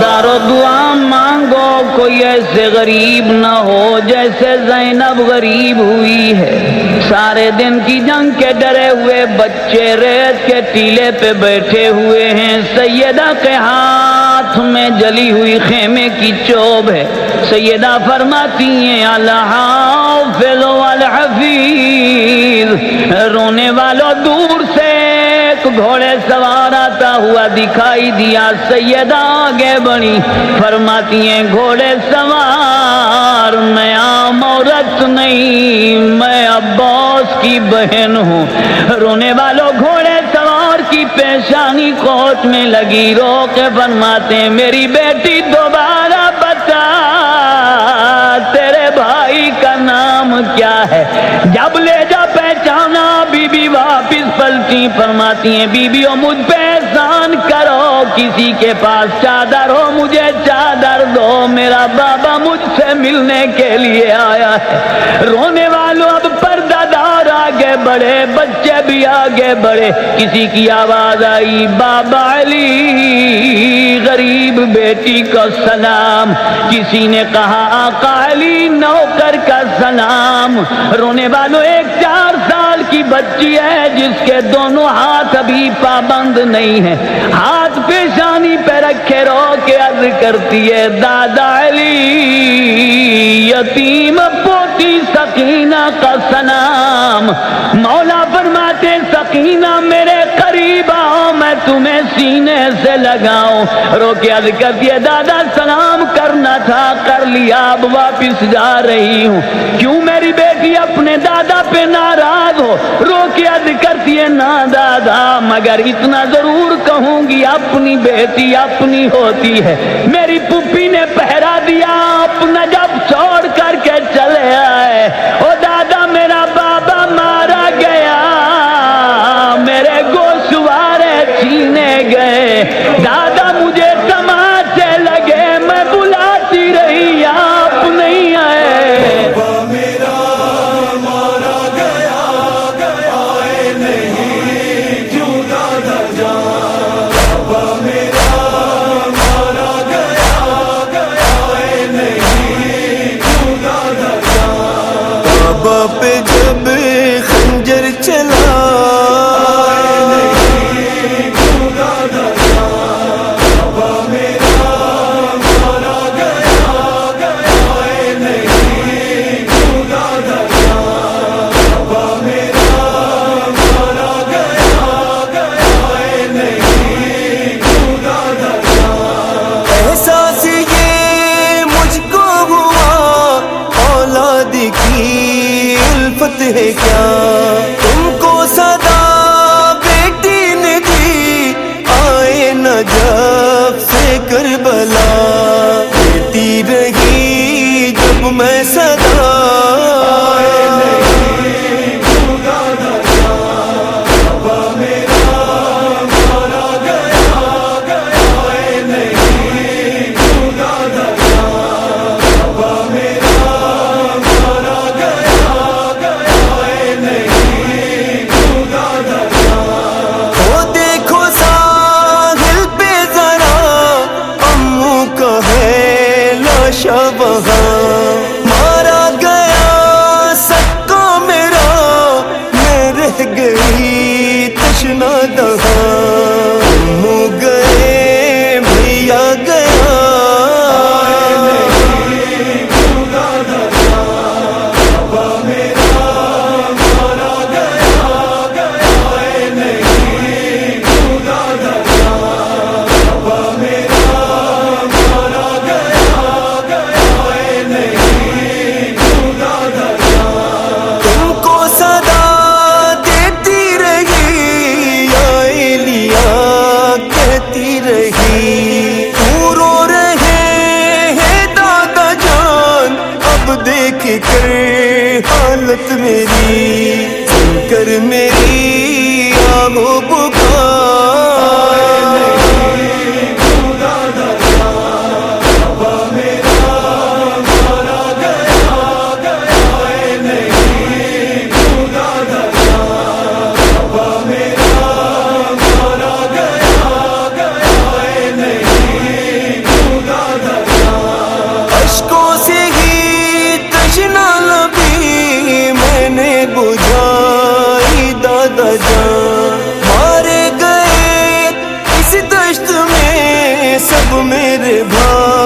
دارو دعا مانگو، کوئی ایسے غریب نہ ہو جیسے زینب غریب ہوئی ہے۔ سارے دن کی جنگ کے ڈرے ہوئے، بچے ریت کے ٹیلے پہ بیٹھے ہوئے ہیں۔ سیدہ کے ہاں ہاتھ میں جلی ہوئی خیمے کی چوب ہے۔ سیدہ فرماتی ہیں، اللہ الحفیظ، رونے والوں دور سے گھوڑے سوار آتا ہوا دکھائی دیا، سیدہ آگے بڑی فرماتی ہیں، گھوڑے سوار، میں عام عورت نہیں، میں عباس کی بہن ہوں۔ رونے والوں گھوڑے سوار کی پیشانی کوٹ میں لگی۔ رو کے فرماتے، میری بیٹی دوبارہ بتا، تیرے بھائی کا نام کیا ہے؟ جب لے جا پہچانا بی بی واپس پلٹی۔ فرماتی ہیں بی بی مجھ پہ احسان کرو۔ کسی کے پاس چادر ہو، مجھے چادر دو۔ میرا بابا مجھ سے ملنے کے لیے آیا ہے۔ رونے والوں اب آگے بڑھے، بچے بھی آگے بڑھے۔ کسی کی آواز آئی، بابا علی، غریب بیٹی کو سلام۔ کسی نے کہا، آقا علی، نوکر کا سلام۔ رونے والوں، ایک چار سال کی بچی ہے، جس کے دونوں ہاتھ ابھی پابند نہیں ہے ہاتھ پیشانی پہ رکھے، رو کے عرض کرتی ہے، دادا علی، یتیم پوتی سکینہ کا سلام مولا فرماتے، سکینہ میرے قریب آؤ میں تمہیں سینے سے لگاؤں۔ رو کے عرض کرتی دادا سلام کرنا تھا، کر لیا، اب واپس جا رہی ہوں۔ کیوں میری بیٹی اپنے دادا پہ ناراض ہو؟ رو کے عرض کرتی ہے، نا دادا، مگر اتنا ضرور کہوں گی، اپنی بیٹی اپنی ہوتی ہے۔ میری پپی نے پہرا دیا، اپنا جب پہ ہے کیا؟ تم کو صدا بیٹی نے دی، آئے نہ جب سے کربلا۔ بیٹی رہی جب میں صدا لاشا وہاں سب میرے بھائی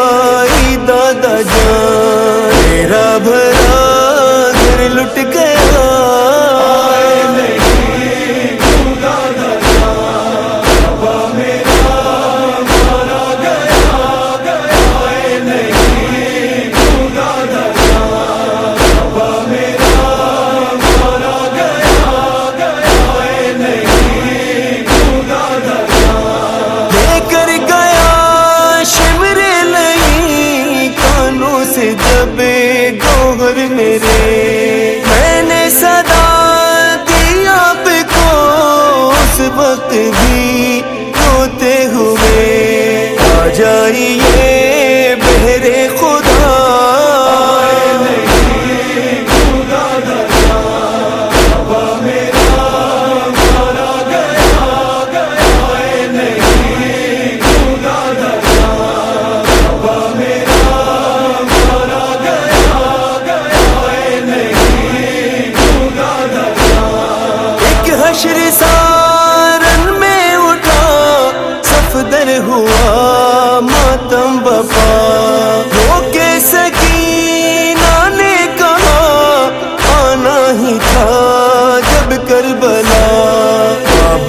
جائیے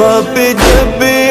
باپ جب